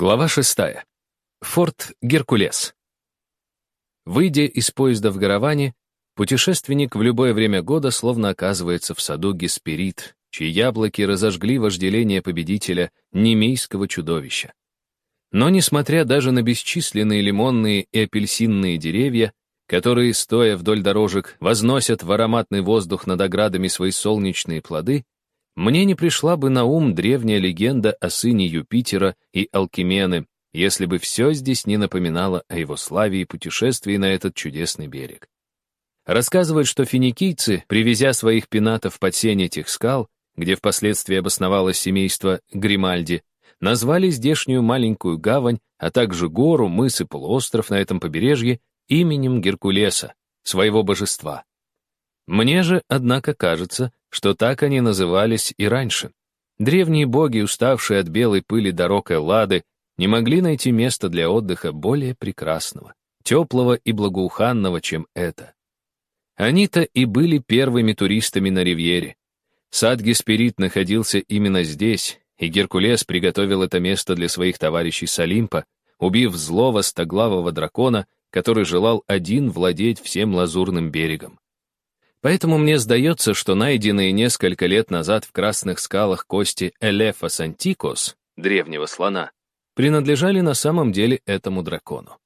Глава шестая. Форт Геркулес. Выйдя из поезда в Гараване, путешественник в любое время года словно оказывается в саду Гесперид, чьи яблоки разожгли вожделение победителя немейского чудовища. Но несмотря даже на бесчисленные лимонные и апельсинные деревья, которые, стоя вдоль дорожек, возносят в ароматный воздух над оградами свои солнечные плоды, мне не пришла бы на ум древняя легенда о сыне Юпитера и Алкимены, если бы все здесь не напоминало о его славе и путешествии на этот чудесный берег. Рассказывают, что финикийцы, привезя своих пенатов под сень этих скал, где впоследствии обосновалось семейство Гримальди, назвали здешнюю маленькую гавань, а также гору, мыс и полуостров на этом побережье именем Геркулеса, своего божества. Мне же, однако, кажется, что так они назывались и раньше. Древние боги, уставшие от белой пыли дорог Эллады, не могли найти места для отдыха более прекрасного, теплого и благоуханного, чем это. Они-то и были первыми туристами на Ривьере. Сад Гесперид находился именно здесь, и Геркулес приготовил это место для своих товарищей с Олимпа, убив злого стоглавого дракона, который желал один владеть всем лазурным берегом. Поэтому мне сдается, что найденные несколько лет назад в красных скалах кости Элефа Сантикос, древнего слона, принадлежали на самом деле этому дракону.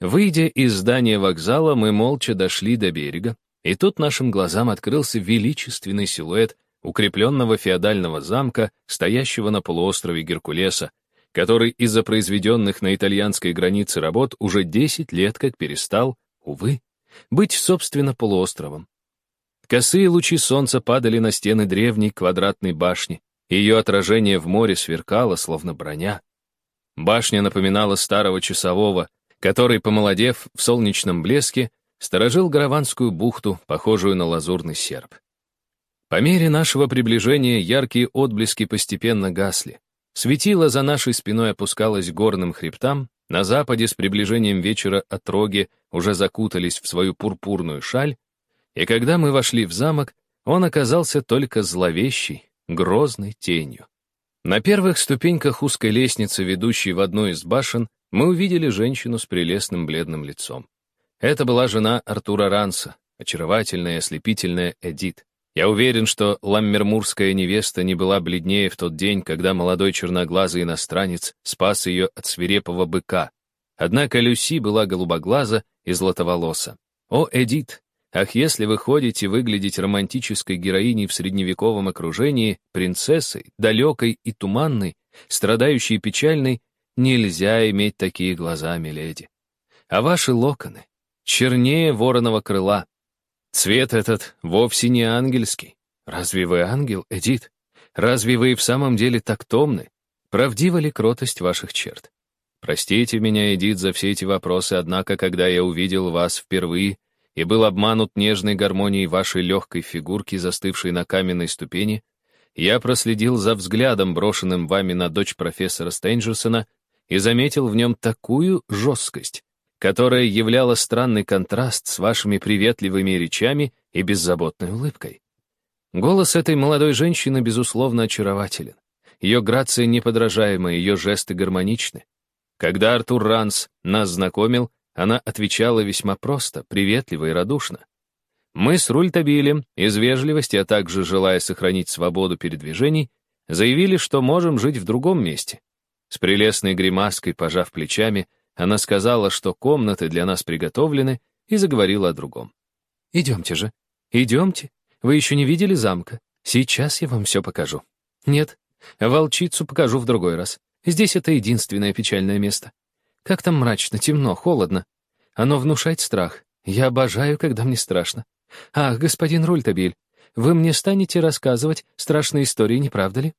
Выйдя из здания вокзала, мы молча дошли до берега, и тут нашим глазам открылся величественный силуэт укрепленного феодального замка, стоящего на полуострове Геркулеса, который из-за произведенных на итальянской границе работ уже 10 лет как перестал, увы, быть, собственно, полуостровом. Косые лучи солнца падали на стены древней квадратной башни. Ее отражение в море сверкало, словно броня. Башня напоминала старого часового, который, помолодев в солнечном блеске, сторожил Гараванскую бухту, похожую на лазурный серп. По мере нашего приближения яркие отблески постепенно гасли. Светило за нашей спиной опускалось горным хребтам, на западе с приближением вечера отроги уже закутались в свою пурпурную шаль, и когда мы вошли в замок, он оказался только зловещей, грозной тенью. На первых ступеньках узкой лестницы, ведущей в одну из башен, мы увидели женщину с прелестным бледным лицом. Это была жена Артура Ранса, очаровательная и ослепительная Эдит. Я уверен, что ламмермурская невеста не была бледнее в тот день, когда молодой черноглазый иностранец спас ее от свирепого быка. Однако Люси была голубоглаза и златоволоса. О, Эдит, ах, если вы ходите выглядеть романтической героиней в средневековом окружении, принцессой, далекой и туманной, страдающей и печальной, нельзя иметь такие глаза, миледи. А ваши локоны чернее вороного крыла, Цвет этот вовсе не ангельский. Разве вы ангел, Эдит? Разве вы в самом деле так томны? Правдива ли кротость ваших черт? Простите меня, Эдит, за все эти вопросы, однако, когда я увидел вас впервые и был обманут нежной гармонией вашей легкой фигурки, застывшей на каменной ступени, я проследил за взглядом, брошенным вами на дочь профессора Стейнджерсона, и заметил в нем такую жесткость, которая являла странный контраст с вашими приветливыми речами и беззаботной улыбкой. Голос этой молодой женщины, безусловно, очарователен. Ее грация неподражаема, ее жесты гармоничны. Когда Артур Ранс нас знакомил, она отвечала весьма просто, приветливо и радушно. Мы с Рультабилем, из вежливости, а также желая сохранить свободу передвижений, заявили, что можем жить в другом месте. С прелестной гримаской, пожав плечами, она сказала, что комнаты для нас приготовлены, и заговорила о другом. «Идемте же, идемте. Вы еще не видели замка. Сейчас я вам все покажу. Нет, волчицу покажу в другой раз. Здесь это единственное печальное место. Как там мрачно, темно, холодно. Оно внушает страх. Я обожаю, когда мне страшно. Ах, господин Рультабиль, вы мне станете рассказывать страшные истории, не правда ли?»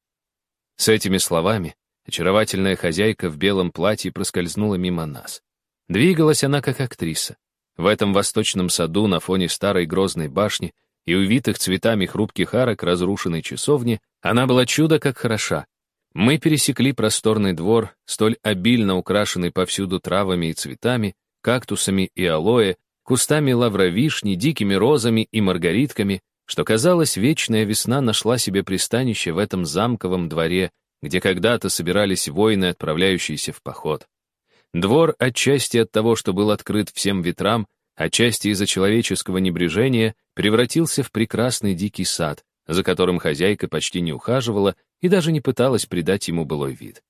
С этими словами Очаровательная хозяйка в белом платье проскользнула мимо нас. Двигалась она как актриса. В этом восточном саду на фоне старой грозной башни и увитых цветами хрупких арок разрушенной часовни она была чудо как хороша. Мы пересекли просторный двор, столь обильно украшенный повсюду травами и цветами, кактусами и алоэ, кустами лавровишни, дикими розами и маргаритками, что, казалось, вечная весна нашла себе пристанище в этом замковом дворе где когда-то собирались воины, отправляющиеся в поход. Двор отчасти от того, что был открыт всем ветрам, отчасти из-за человеческого небрежения, превратился в прекрасный дикий сад, за которым хозяйка почти не ухаживала и даже не пыталась придать ему былой вид.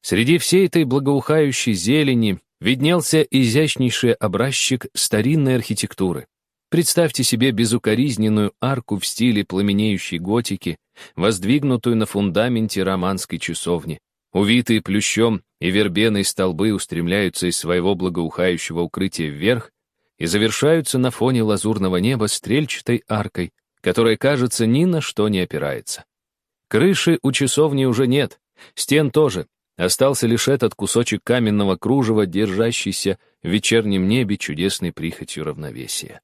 Среди всей этой благоухающей зелени виднелся изящнейший образчик старинной архитектуры. Представьте себе безукоризненную арку в стиле пламенеющей готики, воздвигнутую на фундаменте романской часовни. Увитые плющом и вербеной столбы устремляются из своего благоухающего укрытия вверх и завершаются на фоне лазурного неба стрельчатой аркой, которая, кажется, ни на что не опирается. Крыши у часовни уже нет, стен тоже. Остался лишь этот кусочек каменного кружева, держащийся в вечернем небе чудесной прихотью равновесия.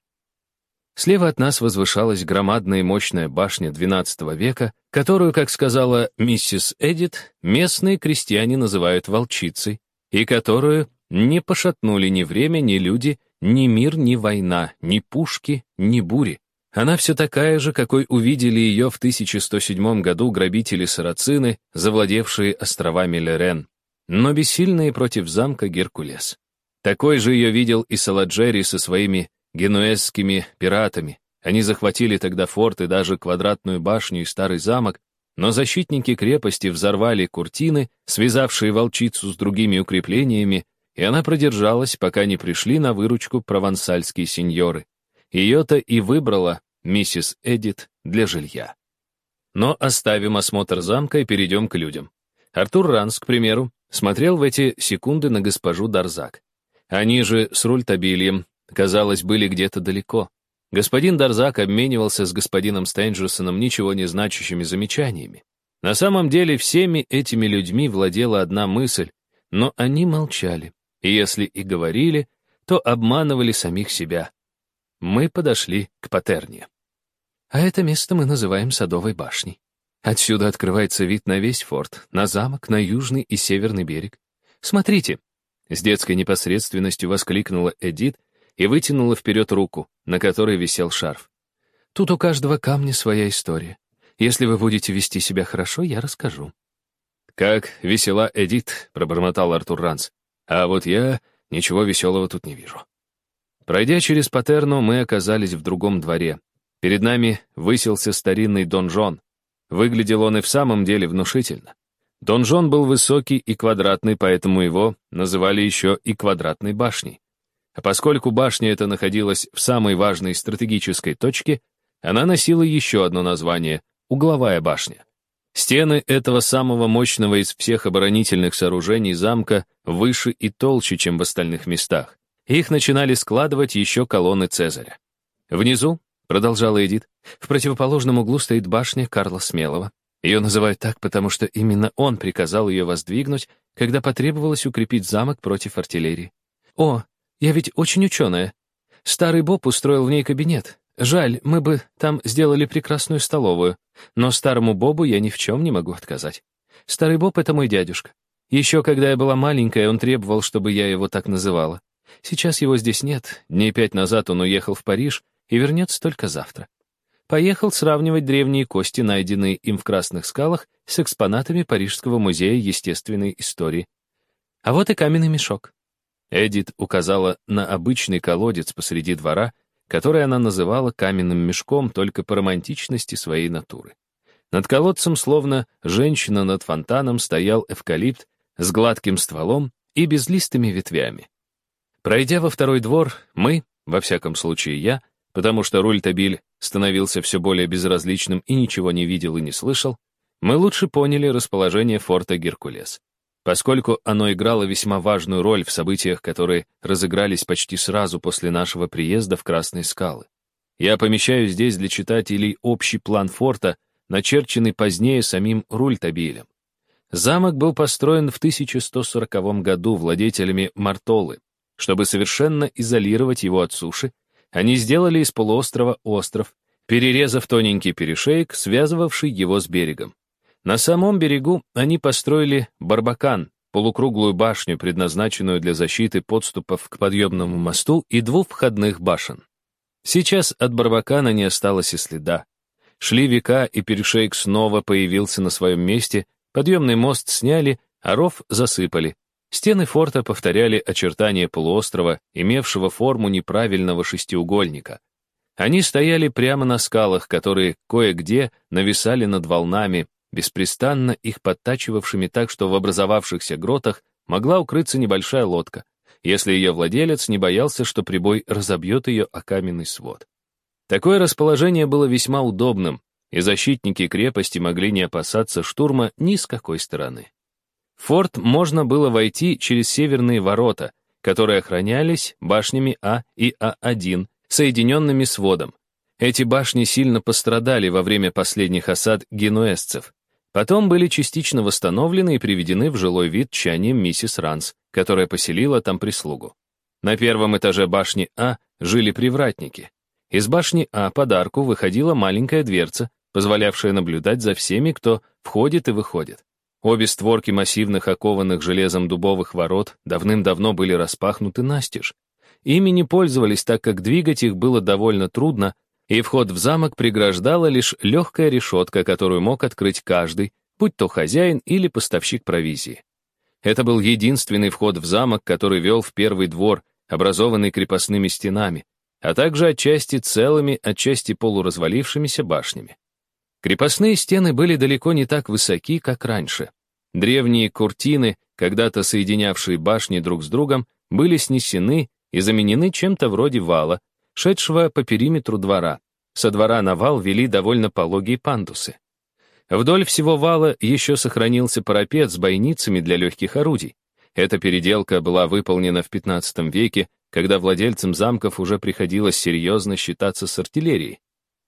Слева от нас возвышалась громадная и мощная башня XII века, которую, как сказала миссис Эдит, местные крестьяне называют волчицей, и которую не пошатнули ни время, ни люди, ни мир, ни война, ни пушки, ни бури. Она все такая же, какой увидели ее в 1107 году грабители-сарацины, завладевшие островами Лерен, но бессильные против замка Геркулес. Такой же ее видел и Саладжери со своими генуэзскими пиратами. Они захватили тогда форт и даже квадратную башню и старый замок, но защитники крепости взорвали куртины, связавшие волчицу с другими укреплениями, и она продержалась, пока не пришли на выручку провансальские сеньоры. Ее-то и выбрала миссис Эдит для жилья. Но оставим осмотр замка и перейдем к людям. Артур Ранс, к примеру, смотрел в эти секунды на госпожу Дарзак. Они же с Рультабильем казалось, были где-то далеко. Господин Дарзак обменивался с господином Стенджерсоном ничего не значащими замечаниями. На самом деле всеми этими людьми владела одна мысль, но они молчали, и если и говорили, то обманывали самих себя. Мы подошли к Патерне. А это место мы называем Садовой башней. Отсюда открывается вид на весь форт, на замок, на южный и северный берег. Смотрите, с детской непосредственностью воскликнула Эдит, и вытянула вперед руку, на которой висел шарф. «Тут у каждого камня своя история. Если вы будете вести себя хорошо, я расскажу». «Как весела Эдит», — пробормотал Артур Ранс. «А вот я ничего веселого тут не вижу». Пройдя через Патерну, мы оказались в другом дворе. Перед нами высился старинный донжон. Выглядел он и в самом деле внушительно. Донжон был высокий и квадратный, поэтому его называли еще и квадратной башней. А поскольку башня эта находилась в самой важной стратегической точке, она носила еще одно название — угловая башня. Стены этого самого мощного из всех оборонительных сооружений замка выше и толще, чем в остальных местах. Их начинали складывать еще колонны Цезаря. Внизу, продолжала Эдит, в противоположном углу стоит башня Карла Смелого. Ее называют так, потому что именно он приказал ее воздвигнуть, когда потребовалось укрепить замок против артиллерии. О, я ведь очень ученая. Старый Боб устроил в ней кабинет. Жаль, мы бы там сделали прекрасную столовую. Но старому Бобу я ни в чем не могу отказать. Старый Боб — это мой дядюшка. Еще когда я была маленькая, он требовал, чтобы я его так называла. Сейчас его здесь нет. Дней пять назад он уехал в Париж и вернется только завтра. Поехал сравнивать древние кости, найденные им в Красных скалах, с экспонатами Парижского музея естественной истории. А вот и каменный мешок. Эдит указала на обычный колодец посреди двора, который она называла каменным мешком только по романтичности своей натуры. Над колодцем, словно женщина над фонтаном, стоял эвкалипт с гладким стволом и безлистыми ветвями. Пройдя во второй двор, мы, во всяком случае я, потому что руль Табиль становился все более безразличным и ничего не видел и не слышал, мы лучше поняли расположение форта Геркулес поскольку оно играло весьма важную роль в событиях, которые разыгрались почти сразу после нашего приезда в Красные скалы. Я помещаю здесь для читателей общий план форта, начерченный позднее самим Рультабилем. Замок был построен в 1140 году владетелями Мартолы. Чтобы совершенно изолировать его от суши, они сделали из полуострова остров, перерезав тоненький перешеек, связывавший его с берегом. На самом берегу они построили Барбакан, полукруглую башню, предназначенную для защиты подступов к подъемному мосту и двух входных башен. Сейчас от Барбакана не осталось и следа. Шли века, и перешейк снова появился на своем месте, Подъемный мост сняли, а ров засыпали. Стены форта повторяли очертания полуострова, имевшего форму неправильного шестиугольника. Они стояли прямо на скалах, которые кое-где нависали над волнами, беспрестанно их подтачивавшими так, что в образовавшихся гротах могла укрыться небольшая лодка, если ее владелец не боялся, что прибой разобьет ее о каменный свод. Такое расположение было весьма удобным, и защитники крепости могли не опасаться штурма ни с какой стороны. В форт можно было войти через северные ворота, которые охранялись башнями А и А1, соединенными с водом. Эти башни сильно пострадали во время последних осад генуэзцев. Потом были частично восстановлены и приведены в жилой вид чанием миссис Ранс, которая поселила там прислугу. На первом этаже башни А жили привратники. Из башни А подарку выходила маленькая дверца, позволявшая наблюдать за всеми, кто входит и выходит. Обе створки массивных окованных железом дубовых ворот давным-давно были распахнуты настежь. Ими не пользовались, так как двигать их было довольно трудно, и вход в замок преграждала лишь легкая решетка, которую мог открыть каждый, будь то хозяин или поставщик провизии. Это был единственный вход в замок, который вел в первый двор, образованный крепостными стенами, а также отчасти целыми, отчасти полуразвалившимися башнями. Крепостные стены были далеко не так высоки, как раньше. Древние куртины, когда-то соединявшие башни друг с другом, были снесены и заменены чем-то вроде вала, шедшего по периметру двора. Со двора на вал вели довольно пологие пандусы. Вдоль всего вала еще сохранился парапет с бойницами для легких орудий. Эта переделка была выполнена в XV веке, когда владельцам замков уже приходилось серьезно считаться с артиллерией.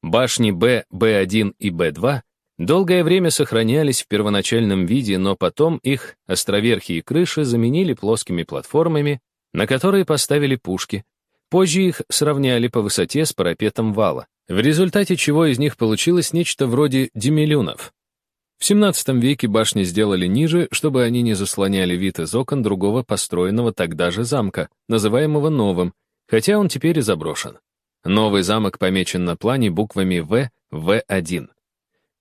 Башни Б, Б1 и Б2 долгое время сохранялись в первоначальном виде, но потом их островерхие крыши заменили плоскими платформами, на которые поставили пушки. Позже их сравняли по высоте с парапетом вала, в результате чего из них получилось нечто вроде демилюнов. В XVII веке башни сделали ниже, чтобы они не заслоняли вид из окон другого построенного тогда же замка, называемого новым, хотя он теперь и заброшен. Новый замок помечен на плане буквами В, В1.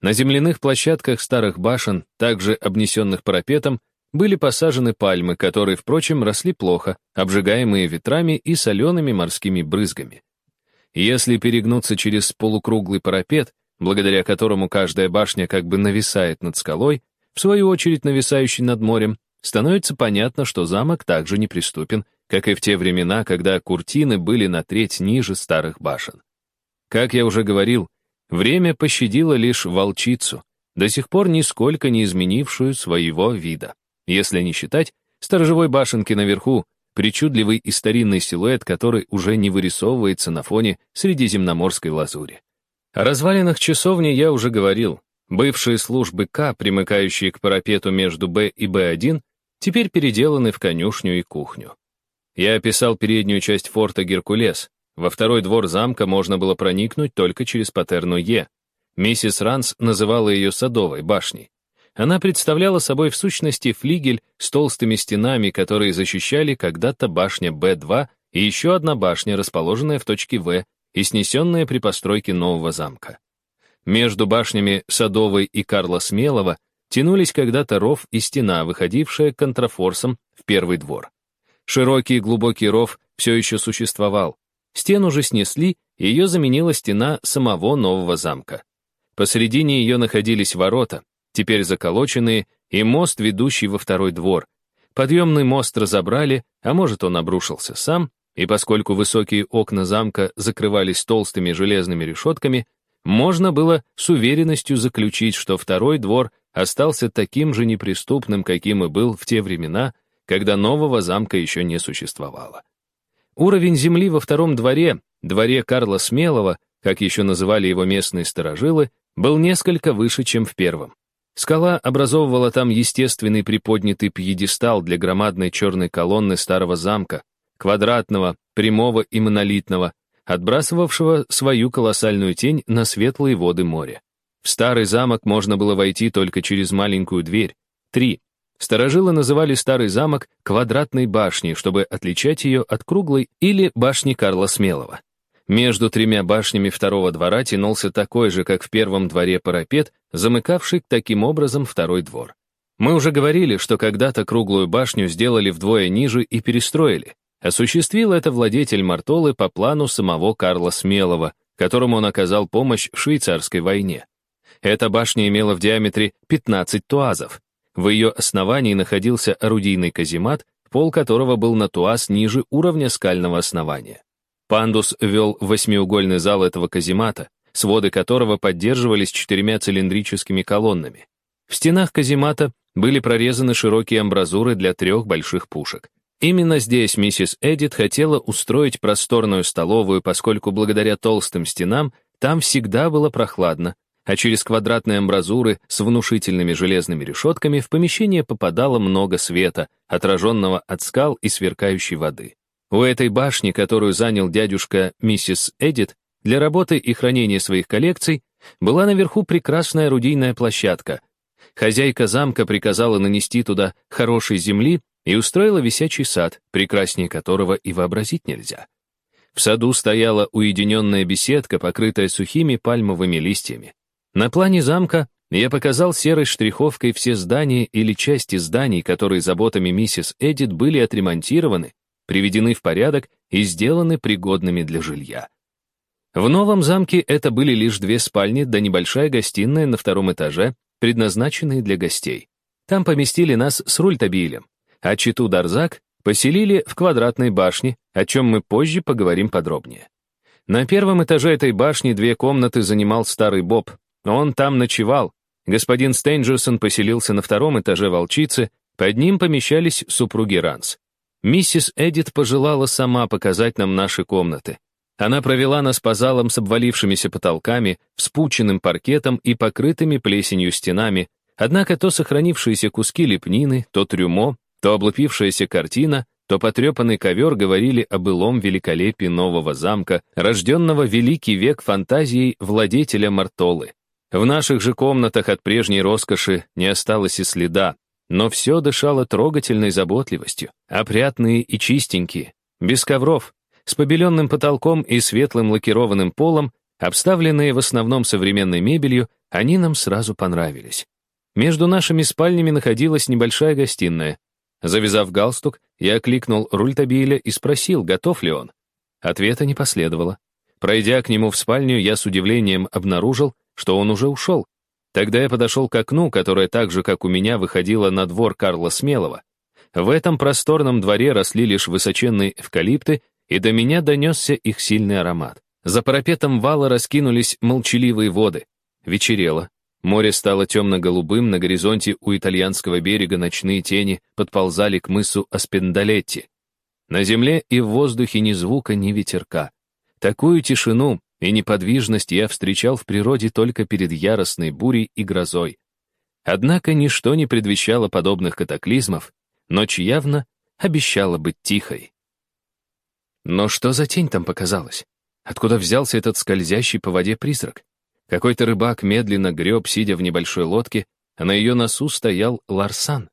На земляных площадках старых башен, также обнесенных парапетом, были посажены пальмы, которые, впрочем, росли плохо, обжигаемые ветрами и солеными морскими брызгами. Если перегнуться через полукруглый парапет, благодаря которому каждая башня как бы нависает над скалой, в свою очередь нависающей над морем, становится понятно, что замок также неприступен, как и в те времена, когда куртины были на треть ниже старых башен. Как я уже говорил, время пощадило лишь волчицу, до сих пор нисколько не изменившую своего вида. Если не считать сторожевой башенки наверху, причудливый и старинный силуэт, который уже не вырисовывается на фоне средиземноморской лазури. О развалинах часовни я уже говорил. Бывшие службы К, примыкающие к парапету между Б и Б1, теперь переделаны в конюшню и кухню. Я описал переднюю часть форта Геркулес. Во второй двор замка можно было проникнуть только через патерну Е. Миссис Ранс называла ее Садовой башней. Она представляла собой в сущности флигель с толстыми стенами, которые защищали когда-то башня Б2 и еще одна башня, расположенная в точке В и снесенная при постройке нового замка. Между башнями Садовой и Карла Смелого тянулись когда-то ров и стена, выходившая контрафорсом в первый двор. Широкий глубокий ров все еще существовал. Стену же снесли, и ее заменила стена самого нового замка. Посредине ее находились ворота, теперь заколоченные, и мост, ведущий во второй двор. Подъемный мост разобрали, а может, он обрушился сам, и поскольку высокие окна замка закрывались толстыми железными решетками, можно было с уверенностью заключить, что второй двор остался таким же неприступным, каким и был в те времена, когда нового замка еще не существовало. Уровень земли во втором дворе, дворе Карла Смелого, как еще называли его местные сторожилы, был несколько выше, чем в первом. Скала образовывала там естественный приподнятый пьедестал для громадной черной колонны старого замка, квадратного, прямого и монолитного, отбрасывавшего свою колоссальную тень на светлые воды моря. В старый замок можно было войти только через маленькую дверь, три, Старожилы называли старый замок квадратной башней, чтобы отличать ее от круглой или башни Карла Смелого. Между тремя башнями второго двора тянулся такой же, как в первом дворе парапет, замыкавший таким образом второй двор. Мы уже говорили, что когда-то круглую башню сделали вдвое ниже и перестроили. Осуществил это владетель Мартолы по плану самого Карла Смелого, которому он оказал помощь в швейцарской войне. Эта башня имела в диаметре 15 туазов. В ее основании находился орудийный каземат, пол которого был на туаз ниже уровня скального основания. Пандус вел восьмиугольный зал этого каземата, своды которого поддерживались четырьмя цилиндрическими колоннами. В стенах каземата были прорезаны широкие амбразуры для трех больших пушек. Именно здесь миссис Эдит хотела устроить просторную столовую, поскольку благодаря толстым стенам там всегда было прохладно, а через квадратные амбразуры с внушительными железными решетками в помещение попадало много света, отраженного от скал и сверкающей воды. У этой башни, которую занял дядюшка миссис Эдит, для работы и хранения своих коллекций была наверху прекрасная орудийная площадка. Хозяйка замка приказала нанести туда хорошей земли и устроила висячий сад, прекраснее которого и вообразить нельзя. В саду стояла уединенная беседка, покрытая сухими пальмовыми листьями. На плане замка я показал серой штриховкой все здания или части зданий, которые заботами миссис Эдит были отремонтированы, приведены в порядок и сделаны пригодными для жилья. В новом замке это были лишь две спальни да небольшая гостиная на втором этаже, предназначенные для гостей. Там поместили нас с Рультабилем, а Читу Дарзак поселили в квадратной башне, о чем мы позже поговорим подробнее. На первом этаже этой башни две комнаты занимал старый Боб, он там ночевал. Господин Стейнджерсон поселился на втором этаже волчицы, под ним помещались супруги Ранс. Миссис Эдит пожелала сама показать нам наши комнаты. Она провела нас по залам с обвалившимися потолками, вспученным паркетом и покрытыми плесенью стенами, однако то сохранившиеся куски лепнины, то трюмо, то облупившаяся картина, то потрепанный ковер говорили о былом великолепии нового замка, рожденного великий век фантазией владетеля Мартолы. В наших же комнатах от прежней роскоши не осталось и следа, но все дышало трогательной заботливостью, опрятные и чистенькие, без ковров, с побеленным потолком и светлым лакированным полом, обставленные в основном современной мебелью, они нам сразу понравились. Между нашими спальнями находилась небольшая гостиная. Завязав галстук, я окликнул Рультабиля и спросил, готов ли он. Ответа не последовало. Пройдя к нему в спальню, я с удивлением обнаружил, что он уже ушел. Тогда я подошел к окну, которое так же, как у меня, выходило на двор Карла Смелого. В этом просторном дворе росли лишь высоченные эвкалипты, и до меня донесся их сильный аромат. За парапетом вала раскинулись молчаливые воды. Вечерело. Море стало темно-голубым, на горизонте у итальянского берега ночные тени подползали к мысу Аспендалетти. На земле и в воздухе ни звука, ни ветерка. Такую тишину, и неподвижность я встречал в природе только перед яростной бурей и грозой. Однако ничто не предвещало подобных катаклизмов, ночь явно обещала быть тихой. Но что за тень там показалась? Откуда взялся этот скользящий по воде призрак? Какой-то рыбак медленно греб, сидя в небольшой лодке, а на ее носу стоял Ларсан.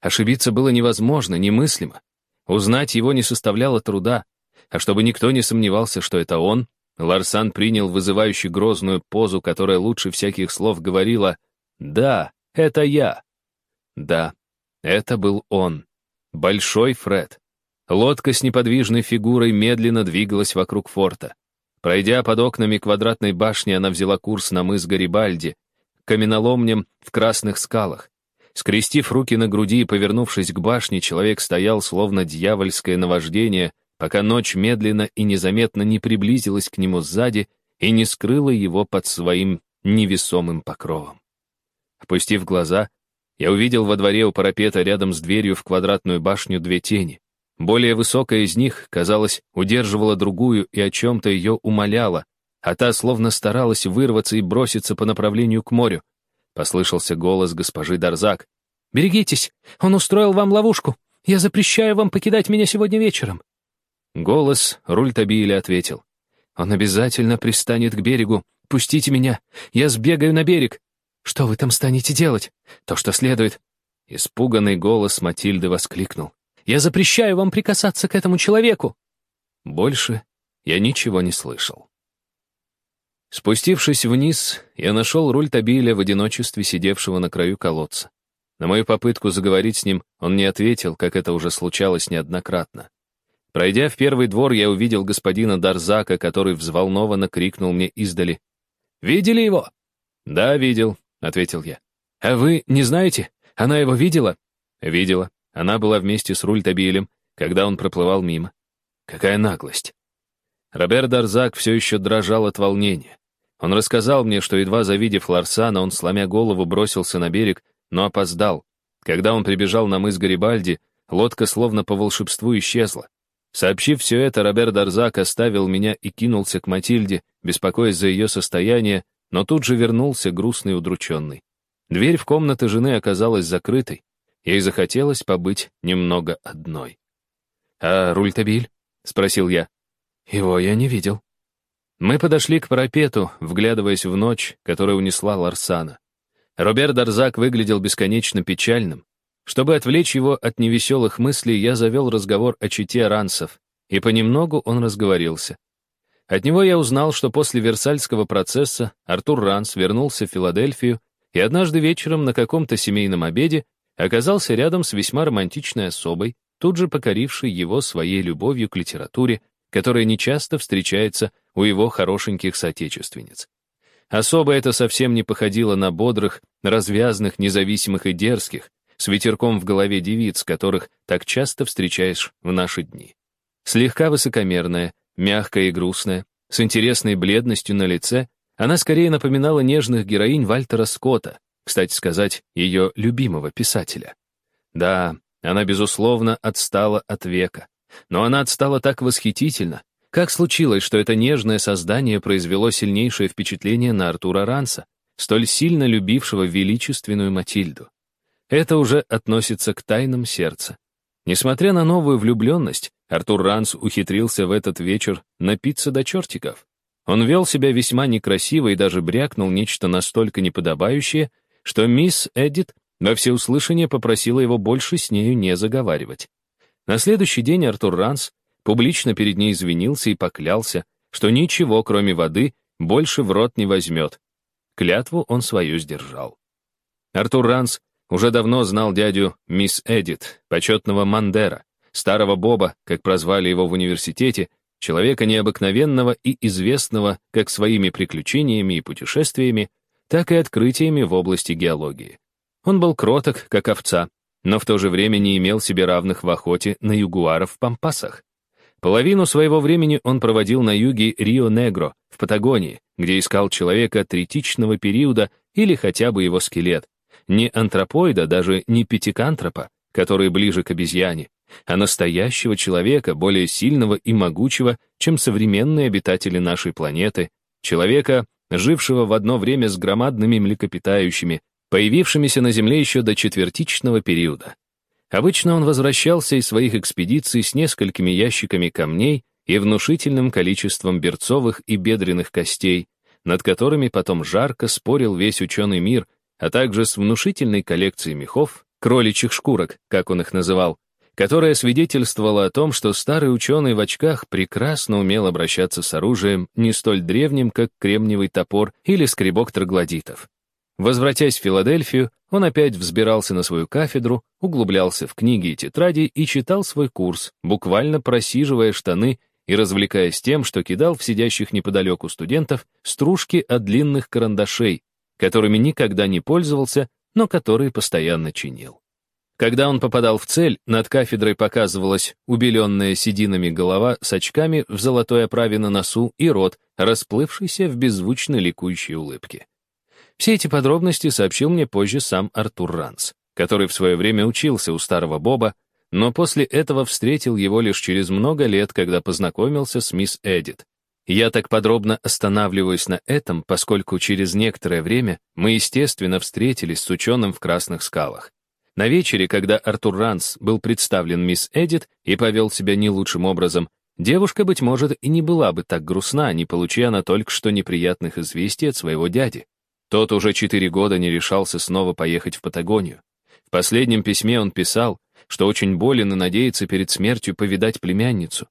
Ошибиться было невозможно, немыслимо. Узнать его не составляло труда, а чтобы никто не сомневался, что это он, Ларсан принял вызывающую грозную позу, которая лучше всяких слов говорила «Да, это я». Да, это был он. Большой Фред. Лодка с неподвижной фигурой медленно двигалась вокруг форта. Пройдя под окнами квадратной башни, она взяла курс на мыс Гарибальди, каменоломням в красных скалах. Скрестив руки на груди и повернувшись к башне, человек стоял, словно дьявольское наваждение, пока ночь медленно и незаметно не приблизилась к нему сзади и не скрыла его под своим невесомым покровом. Опустив глаза, я увидел во дворе у парапета рядом с дверью в квадратную башню две тени. Более высокая из них, казалось, удерживала другую и о чем-то ее умоляла, а та словно старалась вырваться и броситься по направлению к морю. Послышался голос госпожи Дарзак. «Берегитесь, он устроил вам ловушку. Я запрещаю вам покидать меня сегодня вечером». Голос Рультабиля ответил. «Он обязательно пристанет к берегу. Пустите меня. Я сбегаю на берег. Что вы там станете делать? То, что следует». Испуганный голос Матильды воскликнул. «Я запрещаю вам прикасаться к этому человеку!» Больше я ничего не слышал. Спустившись вниз, я нашел Рультабиля в одиночестве, сидевшего на краю колодца. На мою попытку заговорить с ним он не ответил, как это уже случалось неоднократно. Пройдя в первый двор, я увидел господина Дарзака, который взволнованно крикнул мне издали. «Видели его?» «Да, видел», — ответил я. «А вы не знаете? Она его видела?» «Видела. Она была вместе с Рультабилем, когда он проплывал мимо. Какая наглость!» Робер Дарзак все еще дрожал от волнения. Он рассказал мне, что, едва завидев Ларсана, он, сломя голову, бросился на берег, но опоздал. Когда он прибежал на мыс Гарибальди, лодка словно по волшебству исчезла. Сообщив все это, Робер Дарзак оставил меня и кинулся к Матильде, беспокоясь за ее состояние, но тут же вернулся грустный и удрученный. Дверь в комнаты жены оказалась закрытой. Ей захотелось побыть немного одной. «А Рультабиль?» — спросил я. «Его я не видел». Мы подошли к парапету, вглядываясь в ночь, которая унесла Ларсана. Роберт Дарзак выглядел бесконечно печальным. Чтобы отвлечь его от невеселых мыслей, я завел разговор о чите Рансов, и понемногу он разговорился. От него я узнал, что после Версальского процесса Артур Ранс вернулся в Филадельфию и однажды вечером на каком-то семейном обеде оказался рядом с весьма романтичной особой, тут же покорившей его своей любовью к литературе, которая нечасто встречается у его хорошеньких соотечественниц. Особо это совсем не походило на бодрых, развязных, независимых и дерзких, с ветерком в голове девиц, которых так часто встречаешь в наши дни. Слегка высокомерная, мягкая и грустная, с интересной бледностью на лице, она скорее напоминала нежных героинь Вальтера Скотта, кстати сказать, ее любимого писателя. Да, она, безусловно, отстала от века. Но она отстала так восхитительно. Как случилось, что это нежное создание произвело сильнейшее впечатление на Артура Ранса, столь сильно любившего величественную Матильду? Это уже относится к тайнам сердца. Несмотря на новую влюбленность, Артур Ранс ухитрился в этот вечер напиться до чертиков. Он вел себя весьма некрасиво и даже брякнул нечто настолько неподобающее, что мисс Эдит во всеуслышание попросила его больше с нею не заговаривать. На следующий день Артур Ранс публично перед ней извинился и поклялся, что ничего, кроме воды, больше в рот не возьмет. Клятву он свою сдержал. Артур Ранс уже давно знал дядю мисс Эдит, почетного Мандера, старого Боба, как прозвали его в университете, человека необыкновенного и известного как своими приключениями и путешествиями, так и открытиями в области геологии. Он был кроток, как овца, но в то же время не имел себе равных в охоте на ягуаров в Пампасах. Половину своего времени он проводил на юге Рио-Негро, в Патагонии, где искал человека третичного периода или хотя бы его скелет. Не антропоида, даже не пятикантропа, который ближе к обезьяне, а настоящего человека, более сильного и могучего, чем современные обитатели нашей планеты, человека, жившего в одно время с громадными млекопитающими, появившимися на Земле еще до четвертичного периода. Обычно он возвращался из своих экспедиций с несколькими ящиками камней и внушительным количеством берцовых и бедренных костей, над которыми потом жарко спорил весь ученый мир, а также с внушительной коллекцией мехов, кроличьих шкурок, как он их называл, которая свидетельствовала о том, что старый ученый в очках прекрасно умел обращаться с оружием не столь древним, как кремниевый топор или скребок троглодитов. Возвратясь в Филадельфию, он опять взбирался на свою кафедру, углублялся в книги и тетради и читал свой курс, буквально просиживая штаны и развлекаясь тем, что кидал в сидящих неподалеку студентов стружки от длинных карандашей, которыми никогда не пользовался, но которые постоянно чинил. Когда он попадал в цель, над кафедрой показывалась убеленная сединами голова с очками в золотой оправе на носу и рот, расплывшийся в беззвучно ликующей улыбке. Все эти подробности сообщил мне позже сам Артур Ранс, который в свое время учился у старого Боба, но после этого встретил его лишь через много лет, когда познакомился с мисс Эдит. Я так подробно останавливаюсь на этом, поскольку через некоторое время мы, естественно, встретились с ученым в Красных скалах. На вечере, когда Артур Ранс был представлен мисс Эдит и повел себя не лучшим образом, девушка, быть может, и не была бы так грустна, не получая она только что неприятных известий от своего дяди. Тот уже четыре года не решался снова поехать в Патагонию. В последнем письме он писал, что очень болен и надеется перед смертью повидать племянницу.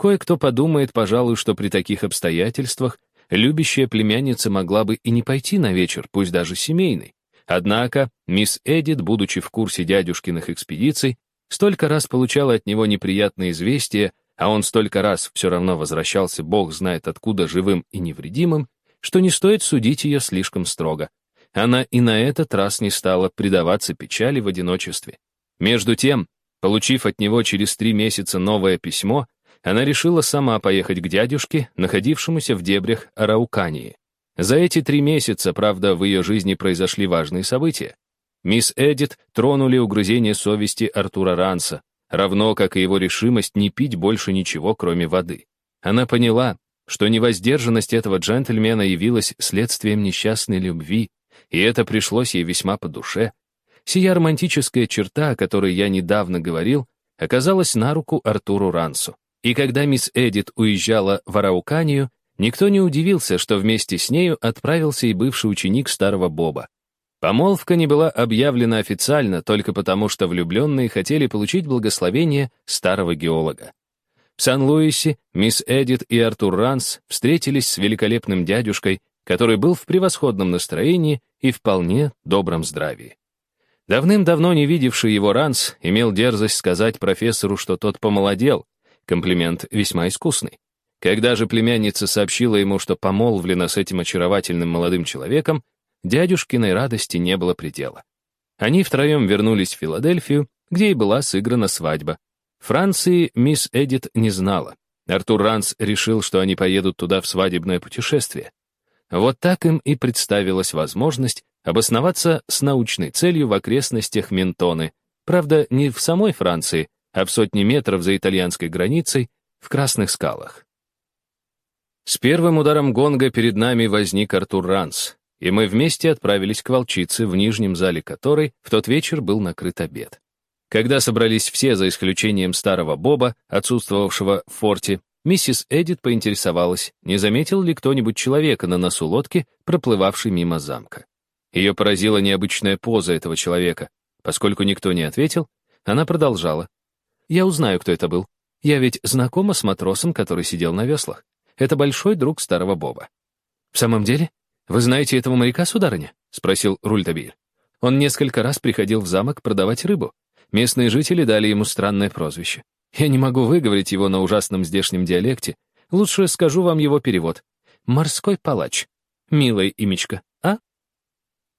Кое-кто подумает, пожалуй, что при таких обстоятельствах любящая племянница могла бы и не пойти на вечер, пусть даже семейный, Однако мисс Эдит, будучи в курсе дядюшкиных экспедиций, столько раз получала от него неприятные известия, а он столько раз все равно возвращался, бог знает откуда, живым и невредимым, что не стоит судить ее слишком строго. Она и на этот раз не стала предаваться печали в одиночестве. Между тем, получив от него через три месяца новое письмо, она решила сама поехать к дядюшке, находившемуся в дебрях Араукании. За эти три месяца, правда, в ее жизни произошли важные события. Мисс Эдит тронули угрызение совести Артура Ранса, равно как и его решимость не пить больше ничего, кроме воды. Она поняла, что невоздержанность этого джентльмена явилась следствием несчастной любви, и это пришлось ей весьма по душе. Сия романтическая черта, о которой я недавно говорил, оказалась на руку Артуру Рансу. И когда мисс Эдит уезжала в Арауканию, Никто не удивился, что вместе с нею отправился и бывший ученик старого Боба. Помолвка не была объявлена официально только потому, что влюбленные хотели получить благословение старого геолога. В Сан-Луисе мисс Эдит и Артур Ранс встретились с великолепным дядюшкой, который был в превосходном настроении и вполне добром здравии. Давным-давно не видевший его Ранс имел дерзость сказать профессору, что тот помолодел, комплимент весьма искусный. Когда же племянница сообщила ему, что помолвлена с этим очаровательным молодым человеком, дядюшкиной радости не было предела. Они втроем вернулись в Филадельфию, где и была сыграна свадьба. Франции мисс Эдит не знала. Артур Ранс решил, что они поедут туда в свадебное путешествие. Вот так им и представилась возможность обосноваться с научной целью в окрестностях Ментоны, правда, не в самой Франции, а в сотни метров за итальянской границей, в Красных скалах. С первым ударом гонга перед нами возник Артур Ранс, и мы вместе отправились к волчице, в нижнем зале которой в тот вечер был накрыт обед. Когда собрались все, за исключением старого Боба, отсутствовавшего в форте, миссис Эдит поинтересовалась, не заметил ли кто-нибудь человека на носу лодки, проплывавшей мимо замка. Ее поразила необычная поза этого человека. Поскольку никто не ответил, она продолжала. «Я узнаю, кто это был. Я ведь знакома с матросом, который сидел на веслах. Это большой друг старого Боба. «В самом деле? Вы знаете этого моряка, сударыня?» — спросил Рультабиль. Он несколько раз приходил в замок продавать рыбу. Местные жители дали ему странное прозвище. Я не могу выговорить его на ужасном здешнем диалекте. Лучше скажу вам его перевод. «Морской палач». Милое имечко.